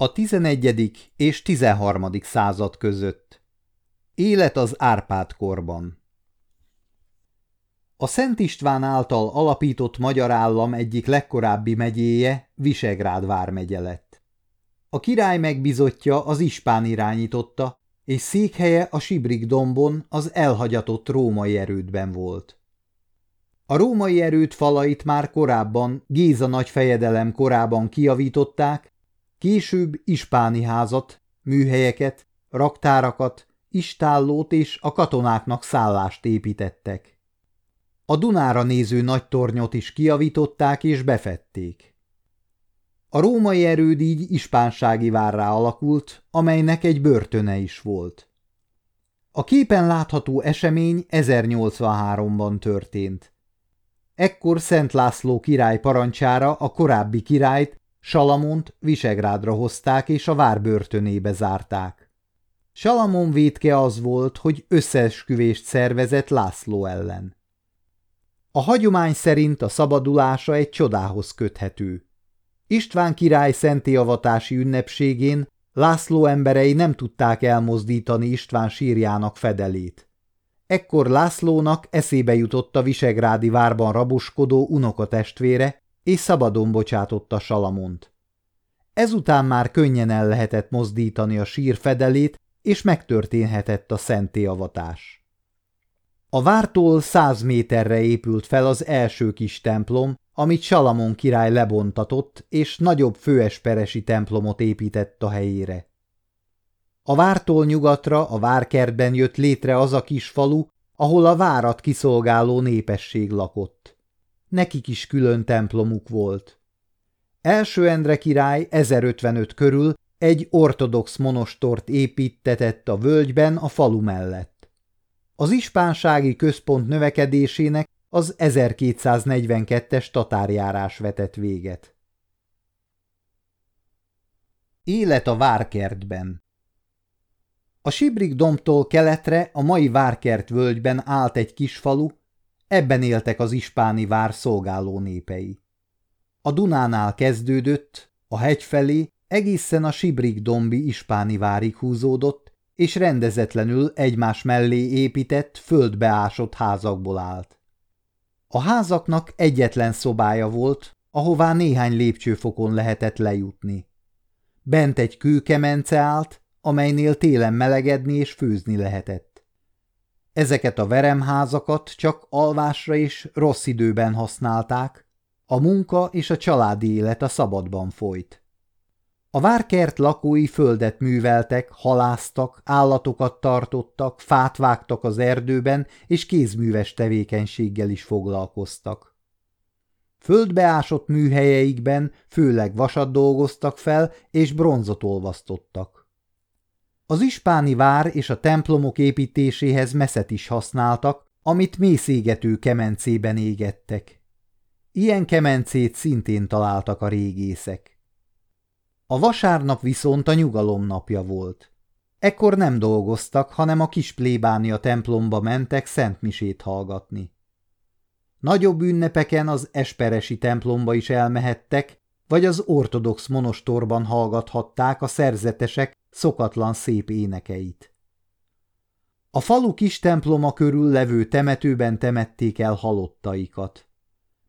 A 11. és 13. század között Élet az Árpád korban A Szent István által alapított magyar állam egyik legkorábbi megyéje Visegrád vármegye lett. A király megbizotja az Ispán irányította, és székhelye a Sibrik dombon az elhagyatott római erődben volt. A római erőd falait már korábban Géza nagy fejedelem korában kiavították, Később ispáni házat, műhelyeket, raktárakat, istállót és a katonáknak szállást építettek. A Dunára néző nagy tornyot is kiavították és befették. A római erőd így ispánsági várrá alakult, amelynek egy börtöne is volt. A képen látható esemény 1083-ban történt. Ekkor Szent László király parancsára a korábbi királyt Salamont Visegrádra hozták és a várbörtönébe zárták. Salamon védke az volt, hogy összeesküvést szervezett László ellen. A hagyomány szerint a szabadulása egy csodához köthető. István király szentiavatási ünnepségén László emberei nem tudták elmozdítani István sírjának fedelét. Ekkor Lászlónak eszébe jutott a visegrádi várban raboskodó unokatestvére, és szabadon bocsátotta Salamont. Ezután már könnyen el lehetett mozdítani a sír fedelét, és megtörténhetett a szentéavatás. A vártól száz méterre épült fel az első kis templom, amit Salamon király lebontatott, és nagyobb főesperesi templomot épített a helyére. A vártól nyugatra a várkertben jött létre az a kis falu, ahol a várat kiszolgáló népesség lakott. Nekik is külön templomuk volt. Első Endre király 1055 körül egy ortodox monostort építetett a völgyben a falu mellett. Az ispánsági központ növekedésének az 1242-es tatárjárás vetett véget. Élet a várkertben A Sibrik domtól keletre a mai várkert völgyben állt egy kis falu, Ebben éltek az ispáni vár szolgáló népei. A Dunánál kezdődött, a hegy felé egészen a Sibrik dombi ispáni várig húzódott, és rendezetlenül egymás mellé épített, földbeásott házakból állt. A házaknak egyetlen szobája volt, ahová néhány lépcsőfokon lehetett lejutni. Bent egy kőkemence állt, amelynél télen melegedni és főzni lehetett. Ezeket a veremházakat csak alvásra és rossz időben használták, a munka és a családi élet a szabadban folyt. A várkert lakói földet műveltek, haláztak, állatokat tartottak, fát vágtak az erdőben, és kézműves tevékenységgel is foglalkoztak. Földbeásott műhelyeikben főleg vasat dolgoztak fel, és bronzot olvasztottak. Az ispáni vár és a templomok építéséhez meszet is használtak, amit mészégető kemencében égettek. Ilyen kemencét szintén találtak a régészek. A vasárnap viszont a nyugalom napja volt. Ekkor nem dolgoztak, hanem a kis plébánia templomba mentek szentmisét hallgatni. Nagyobb ünnepeken az esperesi templomba is elmehettek, vagy az ortodox monostorban hallgathatták a szerzetesek szokatlan szép énekeit. A falu kis temploma körül levő temetőben temették el halottaikat.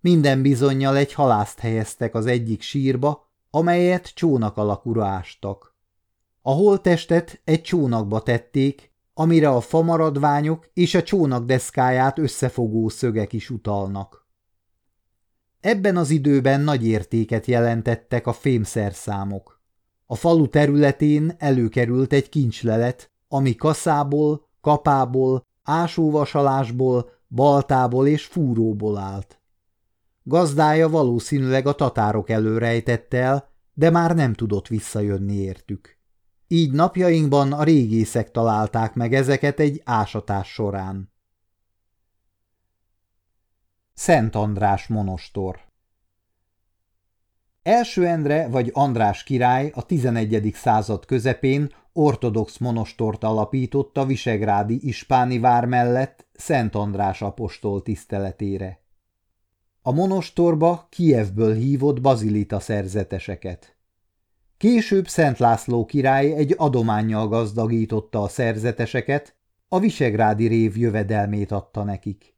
Minden bizonyal egy halászt helyeztek az egyik sírba, amelyet csónak alakúra ástak. A holttestet egy csónakba tették, amire a famaradványok és a csónak deszkáját összefogó szögek is utalnak. Ebben az időben nagy értéket jelentettek a fémszerszámok. A falu területén előkerült egy kincslelet, ami kaszából, kapából, ásóvasalásból, baltából és fúróból állt. Gazdája valószínűleg a tatárok elől rejtette el, de már nem tudott visszajönni értük. Így napjainkban a régészek találták meg ezeket egy ásatás során. Szent András monostor Első Endre vagy András király a 11. század közepén ortodox monostort alapított a visegrádi ispáni vár mellett Szent András apostol tiszteletére. A monostorba Kievből hívott bazilita szerzeteseket. Később Szent László király egy adományjal gazdagította a szerzeteseket, a visegrádi rév jövedelmét adta nekik.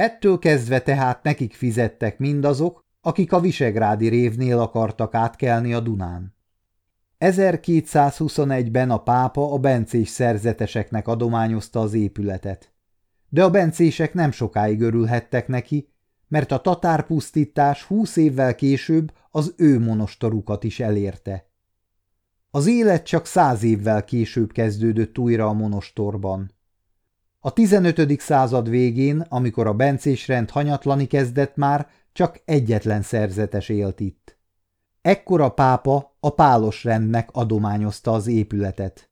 Ettől kezdve tehát nekik fizettek mindazok, akik a visegrádi révnél akartak átkelni a Dunán. 1221-ben a pápa a bencés szerzeteseknek adományozta az épületet. De a bencések nem sokáig örülhettek neki, mert a tatárpusztítás húsz évvel később az ő monostorukat is elérte. Az élet csak száz évvel később kezdődött újra a monostorban. A 15. század végén, amikor a bencés rend hanyatlani kezdett már, csak egyetlen szerzetes élt itt. Ekkor a pápa a pálos rendnek adományozta az épületet.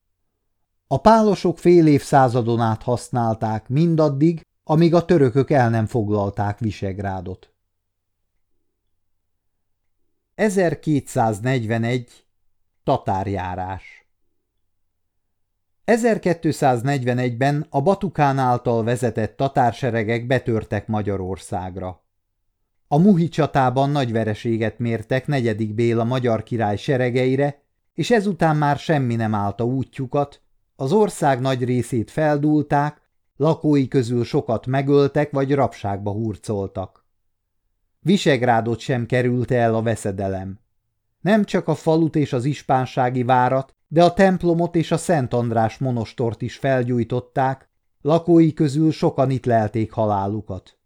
A pálosok fél évszázadon át használták mindaddig, amíg a törökök el nem foglalták Visegrádot. 1241. Tatárjárás 1241-ben a Batukán által vezetett tatárseregek betörtek Magyarországra. A Muhi csatában nagy vereséget mértek negyedik Béla magyar király seregeire, és ezután már semmi nem állta útjukat, az ország nagy részét feldúlták, lakói közül sokat megöltek vagy rabságba hurcoltak. Visegrádot sem került el a veszedelem. Nem csak a falut és az ispánsági várat, de a templomot és a Szent András monostort is felgyújtották, lakói közül sokan itt lelték halálukat.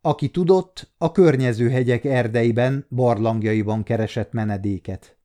Aki tudott, a környező hegyek erdeiben, barlangjaiban keresett menedéket.